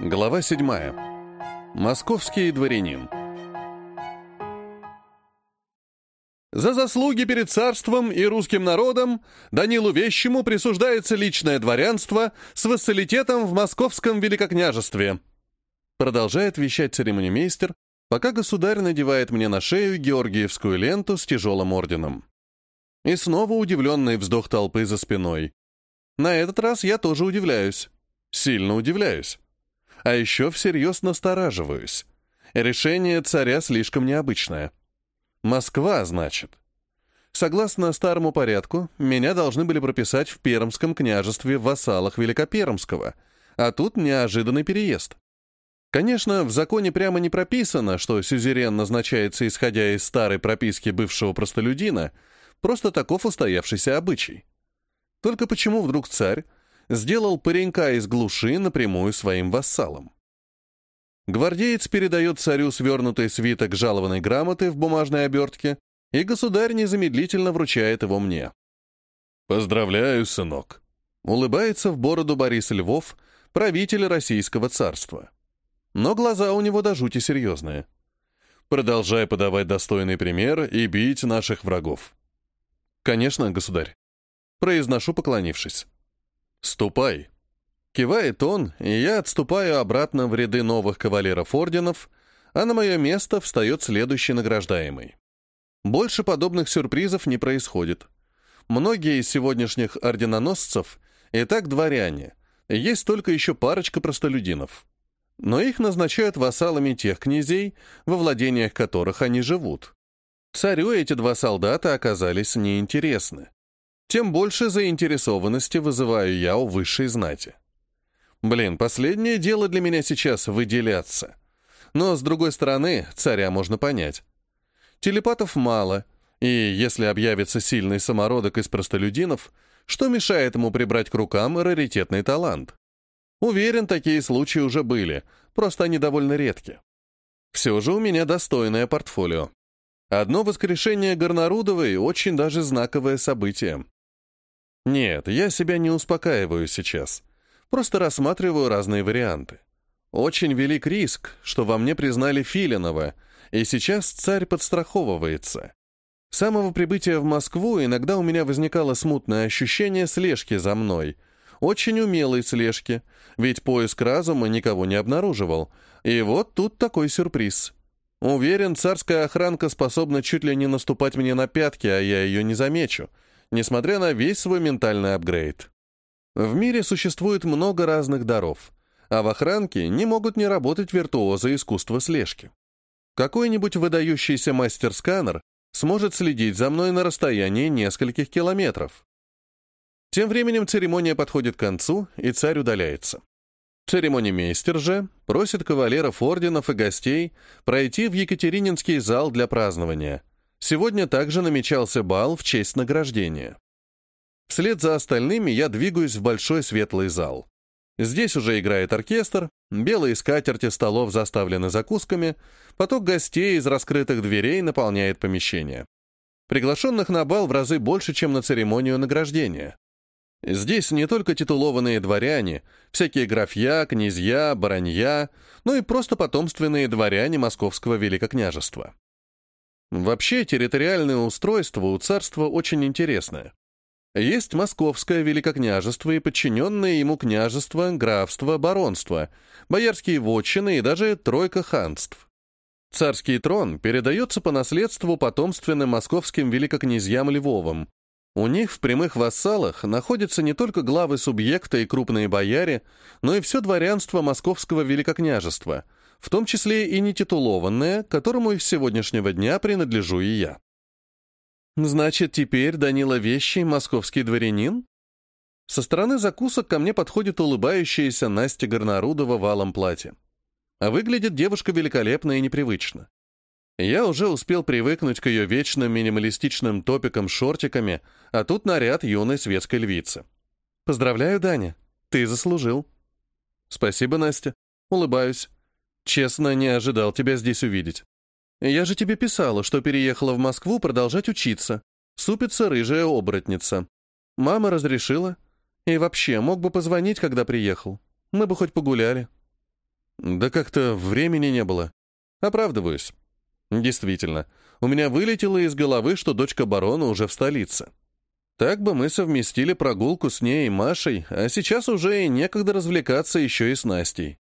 Глава 7. Московский дворянин. За заслуги перед царством и русским народом Данилу Вещему присуждается личное дворянство с вассалитетом в московском великокняжестве. Продолжает вещать церемонимейстер, пока государь надевает мне на шею георгиевскую ленту с тяжелым орденом. И снова удивленный вздох толпы за спиной. На этот раз я тоже удивляюсь. Сильно удивляюсь. А еще всерьез настораживаюсь. Решение царя слишком необычное. Москва, значит. Согласно старому порядку, меня должны были прописать в Пермском княжестве в вассалах Великопермского, а тут неожиданный переезд. Конечно, в законе прямо не прописано, что сюзерен назначается исходя из старой прописки бывшего простолюдина, просто таков устоявшийся обычай. Только почему вдруг царь сделал паренька из глуши напрямую своим вассалом. Гвардеец передает царю свернутый свиток жалованной грамоты в бумажной обертке, и государь незамедлительно вручает его мне. «Поздравляю, сынок!» Улыбается в бороду Борис Львов, правитель Российского царства. Но глаза у него до жути серьезные. «Продолжай подавать достойный пример и бить наших врагов». «Конечно, государь». Произношу, поклонившись. «Ступай!» Кивает он, и я отступаю обратно в ряды новых кавалеров орденов, а на мое место встает следующий награждаемый. Больше подобных сюрпризов не происходит. Многие из сегодняшних орденоносцев и так дворяне, есть только еще парочка простолюдинов. Но их назначают вассалами тех князей, во владениях которых они живут. Царю эти два солдата оказались неинтересны тем больше заинтересованности вызываю я у высшей знати. Блин, последнее дело для меня сейчас выделяться. Но, с другой стороны, царя можно понять. Телепатов мало, и если объявится сильный самородок из простолюдинов, что мешает ему прибрать к рукам раритетный талант? Уверен, такие случаи уже были, просто они довольно редки. Все же у меня достойное портфолио. Одно воскрешение Горнарудовой — очень даже знаковое событие. Нет, я себя не успокаиваю сейчас. Просто рассматриваю разные варианты. Очень велик риск, что во мне признали Филинова, и сейчас царь подстраховывается. С самого прибытия в Москву иногда у меня возникало смутное ощущение слежки за мной. Очень умелой слежки, ведь поиск разума никого не обнаруживал. И вот тут такой сюрприз. Уверен, царская охранка способна чуть ли не наступать мне на пятки, а я ее не замечу — несмотря на весь свой ментальный апгрейд. В мире существует много разных даров, а в охранке не могут не работать виртуозы искусства слежки. Какой-нибудь выдающийся мастер-сканер сможет следить за мной на расстоянии нескольких километров. Тем временем церемония подходит к концу, и царь удаляется. Церемонимейстер же просит кавалеров орденов и гостей пройти в Екатерининский зал для празднования, Сегодня также намечался бал в честь награждения. Вслед за остальными я двигаюсь в большой светлый зал. Здесь уже играет оркестр, белые скатерти столов заставлены закусками, поток гостей из раскрытых дверей наполняет помещение. Приглашенных на бал в разы больше, чем на церемонию награждения. Здесь не только титулованные дворяне, всякие графья, князья, баронья, но и просто потомственные дворяне московского великокняжества. Вообще, территориальное устройство у царства очень интересное. Есть московское великокняжество и подчиненные ему княжества, графства, баронства, боярские вотчины и даже тройка ханств. Царский трон передается по наследству потомственным московским великокнязьям Львовым. У них в прямых вассалах находятся не только главы субъекта и крупные бояре, но и все дворянство московского великокняжества – в том числе и нетитулованное, которому и с сегодняшнего дня принадлежу и я. Значит, теперь Данила Вещий — московский дворянин? Со стороны закусок ко мне подходит улыбающаяся Настя Горнарудова в алом платье. А выглядит девушка великолепно и непривычно. Я уже успел привыкнуть к ее вечным минималистичным топикам-шортиками, а тут наряд юной светской львицы. «Поздравляю, Даня. Ты заслужил». «Спасибо, Настя. Улыбаюсь. Честно, не ожидал тебя здесь увидеть. Я же тебе писала, что переехала в Москву продолжать учиться. Супится рыжая оборотница. Мама разрешила. И вообще, мог бы позвонить, когда приехал. Мы бы хоть погуляли. Да как-то времени не было. Оправдываюсь. Действительно, у меня вылетело из головы, что дочка барона уже в столице. Так бы мы совместили прогулку с ней и Машей, а сейчас уже и некогда развлекаться еще и с Настей.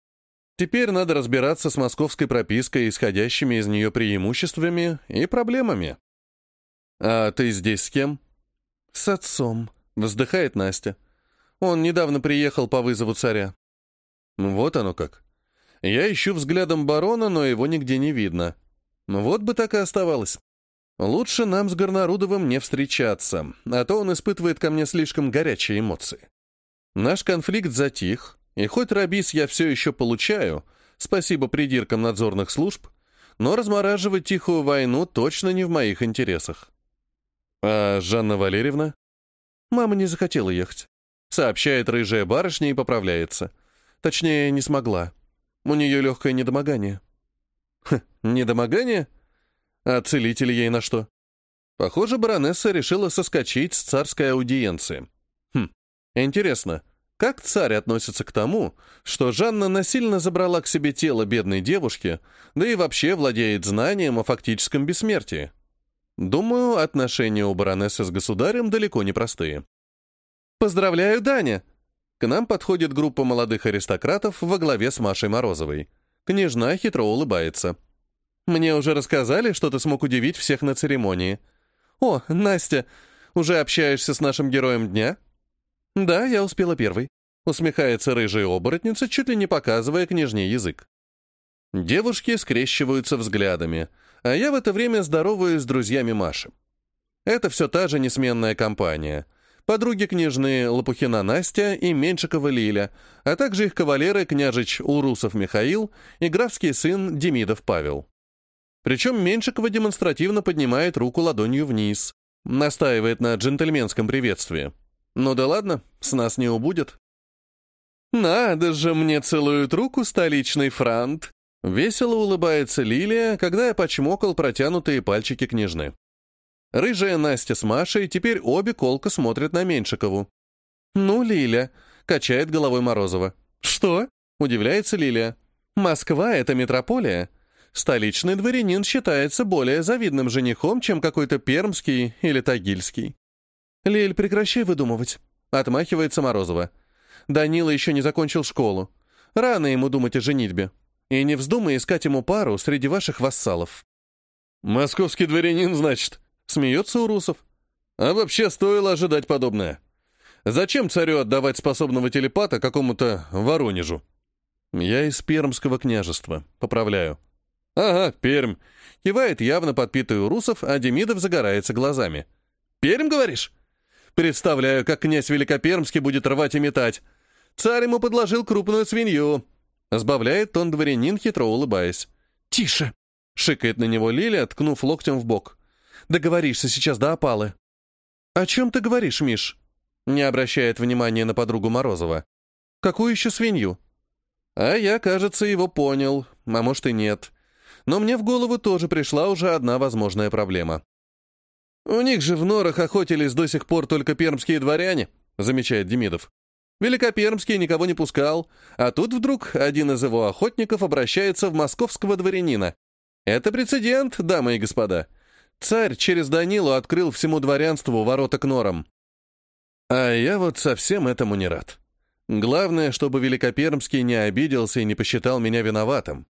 Теперь надо разбираться с московской пропиской, исходящими из нее преимуществами и проблемами. «А ты здесь с кем?» «С отцом», — вздыхает Настя. «Он недавно приехал по вызову царя». «Вот оно как. Я ищу взглядом барона, но его нигде не видно. Вот бы так и оставалось. Лучше нам с Горнарудовым не встречаться, а то он испытывает ко мне слишком горячие эмоции. Наш конфликт затих, и хоть рабис я все еще получаю, спасибо придиркам надзорных служб, но размораживать тихую войну точно не в моих интересах. А Жанна Валерьевна? Мама не захотела ехать. Сообщает рыжая барышня и поправляется. Точнее, не смогла. У нее легкое недомогание. Хм, недомогание? А целитель ей на что? Похоже, баронесса решила соскочить с царской аудиенции. Хм, интересно, как царь относится к тому, что Жанна насильно забрала к себе тело бедной девушки, да и вообще владеет знанием о фактическом бессмертии? Думаю, отношения у баронессы с государем далеко не простые. «Поздравляю, Даня!» К нам подходит группа молодых аристократов во главе с Машей Морозовой. Княжна хитро улыбается. «Мне уже рассказали, что ты смог удивить всех на церемонии. О, Настя, уже общаешься с нашим героем дня?» «Да, я успела первой», — усмехается рыжая оборотница, чуть ли не показывая княжне язык. Девушки скрещиваются взглядами, а я в это время здороваюсь с друзьями Маши. Это все та же несменная компания. Подруги княжны Лопухина Настя и Меньшикова Лиля, а также их кавалеры княжич Урусов Михаил и графский сын Демидов Павел. Причем Меньшикова демонстративно поднимает руку ладонью вниз, настаивает на джентльменском приветствии. Ну да ладно, с нас не убудет. «Надо же, мне целуют руку столичный франт!» Весело улыбается Лилия, когда я почмокал протянутые пальчики княжны. Рыжая Настя с Машей теперь обе колко смотрят на Меньшикову. «Ну, Лиля», — качает головой Морозова. «Что?» — удивляется Лилия. «Москва — это метрополия. Столичный дворянин считается более завидным женихом, чем какой-то пермский или тагильский». «Лиль, прекращай выдумывать», — отмахивается Морозова. «Данила еще не закончил школу. Рано ему думать о женитьбе. И не вздумай искать ему пару среди ваших вассалов». «Московский дворянин, значит?» — смеется Урусов. «А вообще стоило ожидать подобное. Зачем царю отдавать способного телепата какому-то Воронежу?» «Я из Пермского княжества. Поправляю». «Ага, Пермь». Кивает явно подпитый Урусов, а Демидов загорается глазами. «Пермь, говоришь?» «Представляю, как князь Великопермский будет рвать и метать. Царь ему подложил крупную свинью». Сбавляет тон дворянин, хитро улыбаясь. «Тише!» — шикает на него Лиля, ткнув локтем в бок. «Договоришься сейчас до опалы». «О чем ты говоришь, Миш?» Не обращает внимания на подругу Морозова. «Какую еще свинью?» А я, кажется, его понял, а может и нет. Но мне в голову тоже пришла уже одна возможная проблема. «У них же в норах охотились до сих пор только пермские дворяне», замечает Демидов. Великопермский никого не пускал, а тут вдруг один из его охотников обращается в московского дворянина. Это прецедент, дамы и господа. Царь через Данилу открыл всему дворянству ворота к норам. А я вот совсем этому не рад. Главное, чтобы Великопермский не обиделся и не посчитал меня виноватым.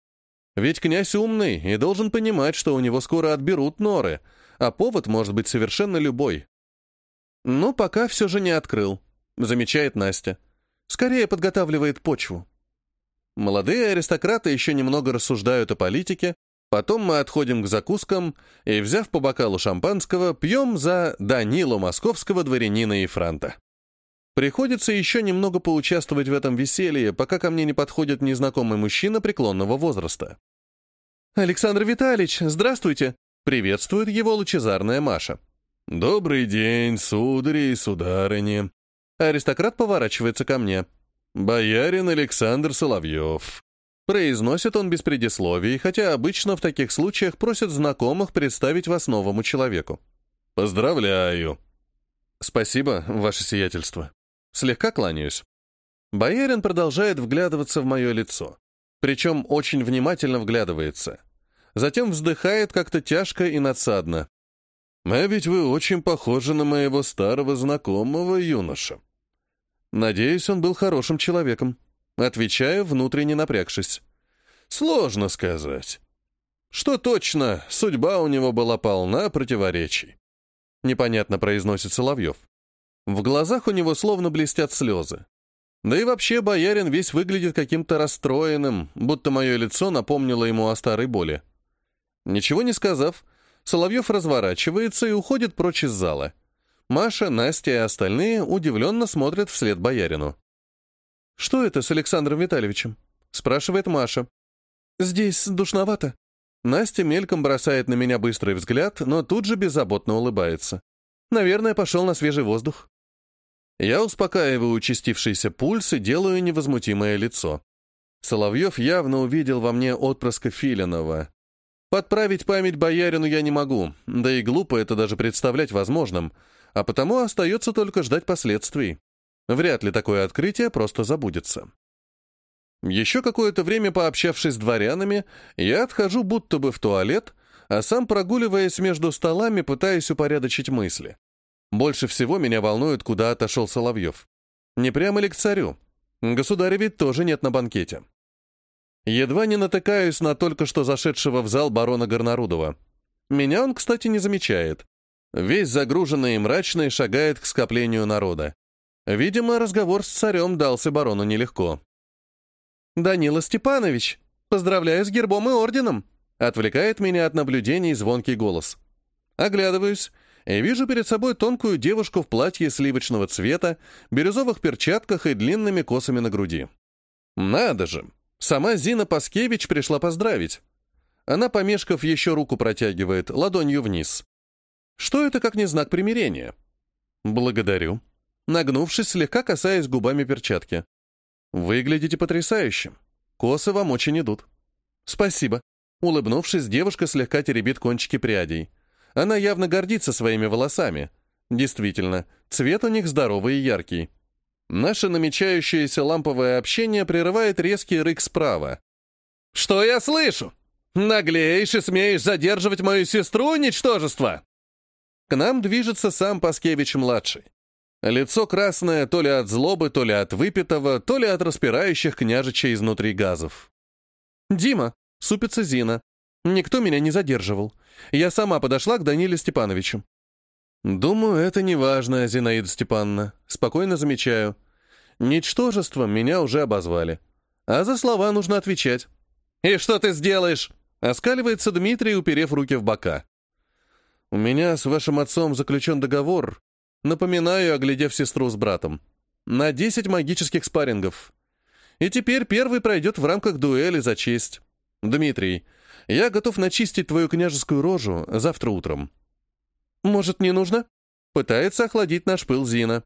Ведь князь умный и должен понимать, что у него скоро отберут норы, а повод может быть совершенно любой. Но пока все же не открыл замечает Настя. Скорее подготавливает почву. Молодые аристократы еще немного рассуждают о политике, потом мы отходим к закускам и, взяв по бокалу шампанского, пьем за Данилу московского дворянина и франта. Приходится еще немного поучаствовать в этом веселье, пока ко мне не подходит незнакомый мужчина преклонного возраста. «Александр Витальевич, здравствуйте!» — приветствует его лучезарная Маша. «Добрый день, судари и сударыни!» Аристократ поворачивается ко мне. «Боярин Александр Соловьев». Произносит он без предисловий, хотя обычно в таких случаях просят знакомых представить вас новому человеку. «Поздравляю». «Спасибо, ваше сиятельство». Слегка кланяюсь. Боярин продолжает вглядываться в мое лицо. Причем очень внимательно вглядывается. Затем вздыхает как-то тяжко и надсадно. «А ведь вы очень похожи на моего старого знакомого юноша». Надеюсь, он был хорошим человеком. Отвечаю, внутренне напрягшись. Сложно сказать. Что точно, судьба у него была полна противоречий. Непонятно произносит Соловьев. В глазах у него словно блестят слезы. Да и вообще боярин весь выглядит каким-то расстроенным, будто мое лицо напомнило ему о старой боли. Ничего не сказав, Соловьев разворачивается и уходит прочь из зала. Маша, Настя и остальные удивленно смотрят вслед боярину. «Что это с Александром Витальевичем?» — спрашивает Маша. «Здесь душновато». Настя мельком бросает на меня быстрый взгляд, но тут же беззаботно улыбается. «Наверное, пошел на свежий воздух». Я успокаиваю участившийся пульс и делаю невозмутимое лицо. Соловьев явно увидел во мне отпрыска Филинова. Подправить память боярину я не могу, да и глупо это даже представлять возможным, а потому остается только ждать последствий. Вряд ли такое открытие просто забудется. Еще какое-то время пообщавшись с дворянами, я отхожу будто бы в туалет, а сам, прогуливаясь между столами, пытаюсь упорядочить мысли. Больше всего меня волнует, куда отошел Соловьев. Не прямо ли к царю? Государя ведь тоже нет на банкете. Едва не натыкаюсь на только что зашедшего в зал барона Горнарудова. Меня он, кстати, не замечает. Весь загруженный и мрачный шагает к скоплению народа. Видимо, разговор с царем дался барону нелегко. «Данила Степанович, поздравляю с гербом и орденом!» Отвлекает меня от наблюдений звонкий голос. Оглядываюсь и вижу перед собой тонкую девушку в платье сливочного цвета, бирюзовых перчатках и длинными косами на груди. Надо же! Сама Зина Паскевич пришла поздравить. Она, помешков, еще руку протягивает, ладонью вниз. Что это, как не знак примирения? Благодарю. Нагнувшись, слегка касаясь губами перчатки. Выглядите потрясающе. Косы вам очень идут. Спасибо. Улыбнувшись, девушка слегка теребит кончики прядей. Она явно гордится своими волосами. Действительно, цвет у них здоровый и яркий. Наше намечающееся ламповое общение прерывает резкий рык справа. «Что я слышу? Наглеешь и смеешь задерживать мою сестру, ничтожество!» К нам движется сам Паскевич-младший. Лицо красное то ли от злобы, то ли от выпитого, то ли от распирающих княжича изнутри газов. «Дима!» — супится Зина. «Никто меня не задерживал. Я сама подошла к Даниле Степановичу». «Думаю, это не важно, Зинаида Степановна. Спокойно замечаю. Ничтожеством меня уже обозвали. А за слова нужно отвечать». «И что ты сделаешь?» — оскаливается Дмитрий, уперев руки в бока. «У меня с вашим отцом заключен договор, напоминаю, оглядев сестру с братом, на 10 магических спаррингов. И теперь первый пройдет в рамках дуэли за честь. Дмитрий, я готов начистить твою княжескую рожу завтра утром». «Может, не нужно?» Пытается охладить наш пыл Зина.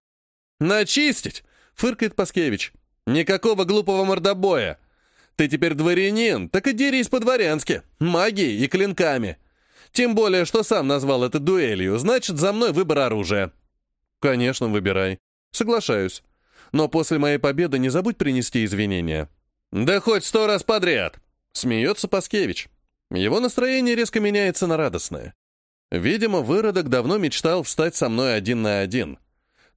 «Начистить!» — фыркает Паскевич. «Никакого глупого мордобоя! Ты теперь дворянин, так и дерись по-дворянски, магией и клинками. Тем более, что сам назвал это дуэлью, значит, за мной выбор оружия». «Конечно, выбирай. Соглашаюсь. Но после моей победы не забудь принести извинения». «Да хоть сто раз подряд!» — смеется Паскевич. Его настроение резко меняется на радостное. Видимо, выродок давно мечтал встать со мной один на один.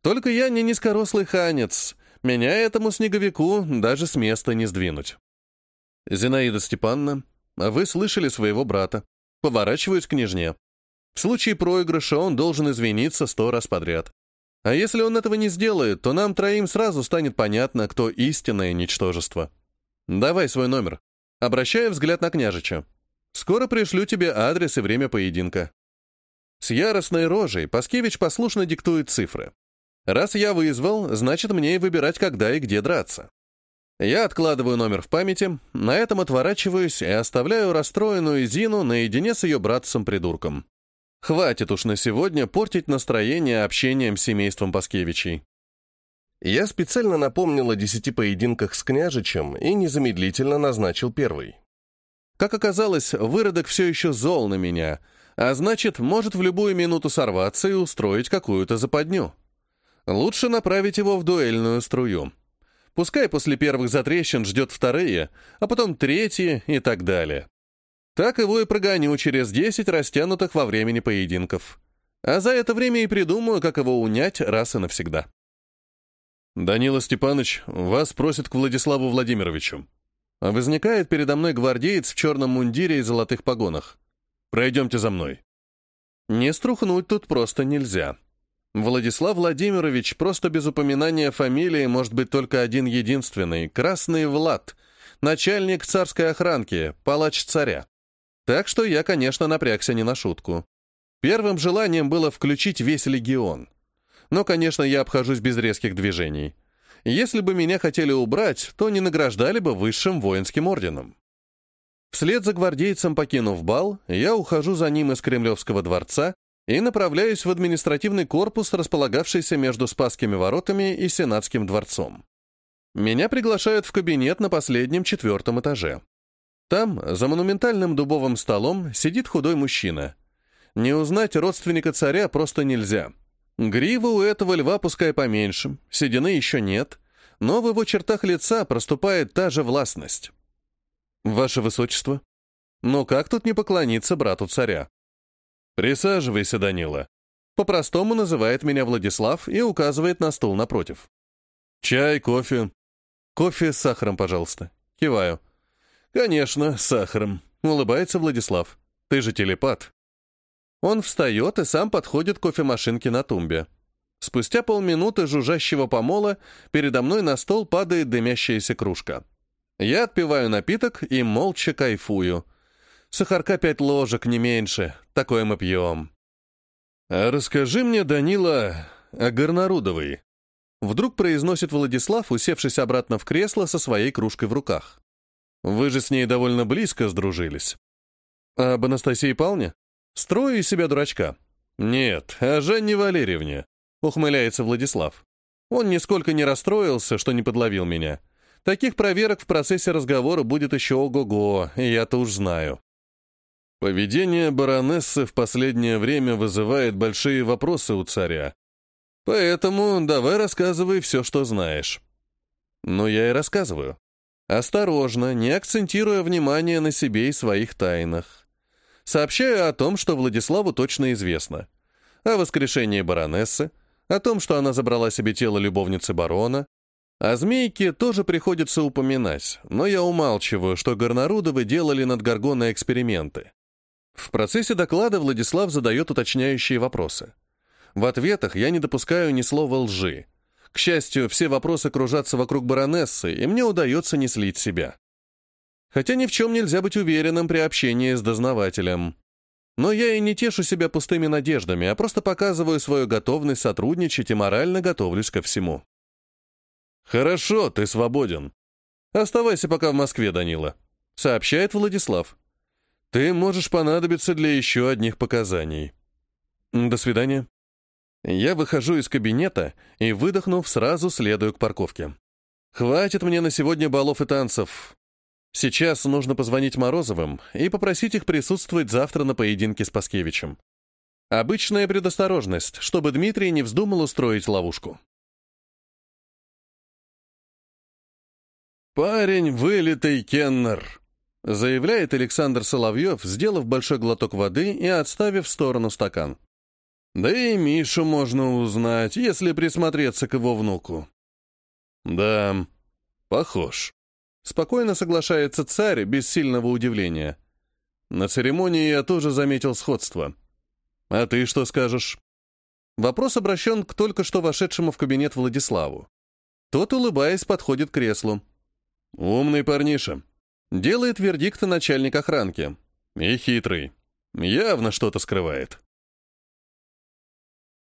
Только я не низкорослый ханец. Меня этому снеговику даже с места не сдвинуть. Зинаида Степановна, вы слышали своего брата. Поворачиваюсь к княжне. В случае проигрыша он должен извиниться сто раз подряд. А если он этого не сделает, то нам троим сразу станет понятно, кто истинное ничтожество. Давай свой номер. Обращаю взгляд на княжича. Скоро пришлю тебе адрес и время поединка. С яростной рожей Паскевич послушно диктует цифры. Раз я вызвал, значит мне и выбирать, когда и где драться. Я откладываю номер в памяти, на этом отворачиваюсь и оставляю расстроенную Зину наедине с ее братцем-придурком. Хватит уж на сегодня портить настроение общением с семейством Паскевичей. Я специально напомнил о десяти поединках с княжичем и незамедлительно назначил первый. Как оказалось, выродок все еще зол на меня, а значит, может в любую минуту сорваться и устроить какую-то западню. Лучше направить его в дуэльную струю. Пускай после первых затрещин ждет вторые, а потом третьи и так далее. Так его и прогоню через 10 растянутых во времени поединков. А за это время и придумаю, как его унять раз и навсегда. «Данила Степанович, вас просит к Владиславу Владимировичу». Возникает передо мной гвардеец в черном мундире и золотых погонах. «Пройдемте за мной». Не струхнуть тут просто нельзя. Владислав Владимирович просто без упоминания фамилии может быть только один единственный — Красный Влад, начальник царской охранки, палач царя. Так что я, конечно, напрягся не на шутку. Первым желанием было включить весь легион. Но, конечно, я обхожусь без резких движений. Если бы меня хотели убрать, то не награждали бы высшим воинским орденом. Вслед за гвардейцем, покинув бал, я ухожу за ним из Кремлевского дворца и направляюсь в административный корпус, располагавшийся между Спасскими воротами и Сенатским дворцом. Меня приглашают в кабинет на последнем четвертом этаже. Там, за монументальным дубовым столом, сидит худой мужчина. Не узнать родственника царя просто нельзя. Грива у этого льва пускай поменьше, седины еще нет, но в его чертах лица проступает та же властность. «Ваше высочество, ну как тут не поклониться брату царя?» «Присаживайся, Данила». По-простому называет меня Владислав и указывает на стул напротив. «Чай, кофе». «Кофе с сахаром, пожалуйста». Киваю. «Конечно, с сахаром», — улыбается Владислав. «Ты же телепат». Он встает и сам подходит к кофемашинке на тумбе. Спустя полминуты жужжащего помола передо мной на стол падает дымящаяся кружка. Я отпиваю напиток и молча кайфую. Сахарка пять ложек, не меньше. Такое мы пьем. «А расскажи мне, Данила, о Горнарудовой», — вдруг произносит Владислав, усевшись обратно в кресло со своей кружкой в руках. Вы же с ней довольно близко сдружились. А об Анастасии Павловне? Строю из себя дурачка. Нет, о Жанне Валерьевне, ухмыляется Владислав. Он нисколько не расстроился, что не подловил меня. Таких проверок в процессе разговора будет еще ого-го, я-то уж знаю. Поведение баронессы в последнее время вызывает большие вопросы у царя. Поэтому давай рассказывай все, что знаешь. Ну, я и рассказываю. Осторожно, не акцентируя внимание на себе и своих тайнах. Сообщаю о том, что Владиславу точно известно. О воскрешении баронессы, о том, что она забрала себе тело любовницы барона. О змейке тоже приходится упоминать, но я умалчиваю, что Горнарудовы делали над Гаргоной эксперименты. В процессе доклада Владислав задает уточняющие вопросы. В ответах я не допускаю ни слова лжи. К счастью, все вопросы кружатся вокруг баронессы, и мне удается не слить себя. Хотя ни в чем нельзя быть уверенным при общении с дознавателем. Но я и не тешу себя пустыми надеждами, а просто показываю свою готовность сотрудничать и морально готовлюсь ко всему. «Хорошо, ты свободен. Оставайся пока в Москве, Данила», — сообщает Владислав. «Ты можешь понадобиться для еще одних показаний». «До свидания». Я выхожу из кабинета и, выдохнув, сразу следую к парковке. Хватит мне на сегодня балов и танцев. Сейчас нужно позвонить Морозовым и попросить их присутствовать завтра на поединке с Паскевичем. Обычная предосторожность, чтобы Дмитрий не вздумал устроить ловушку. «Парень вылитый Кеннер», — заявляет Александр Соловьев, сделав большой глоток воды и отставив в сторону стакан. Да и Мишу можно узнать, если присмотреться к его внуку. Да, похож. Спокойно соглашается царь, без сильного удивления. На церемонии я тоже заметил сходство. А ты что скажешь? Вопрос обращен к только что вошедшему в кабинет Владиславу. Тот, улыбаясь, подходит к креслу. Умный парниша. Делает вердикт начальник охранки. И хитрый. Явно что-то скрывает.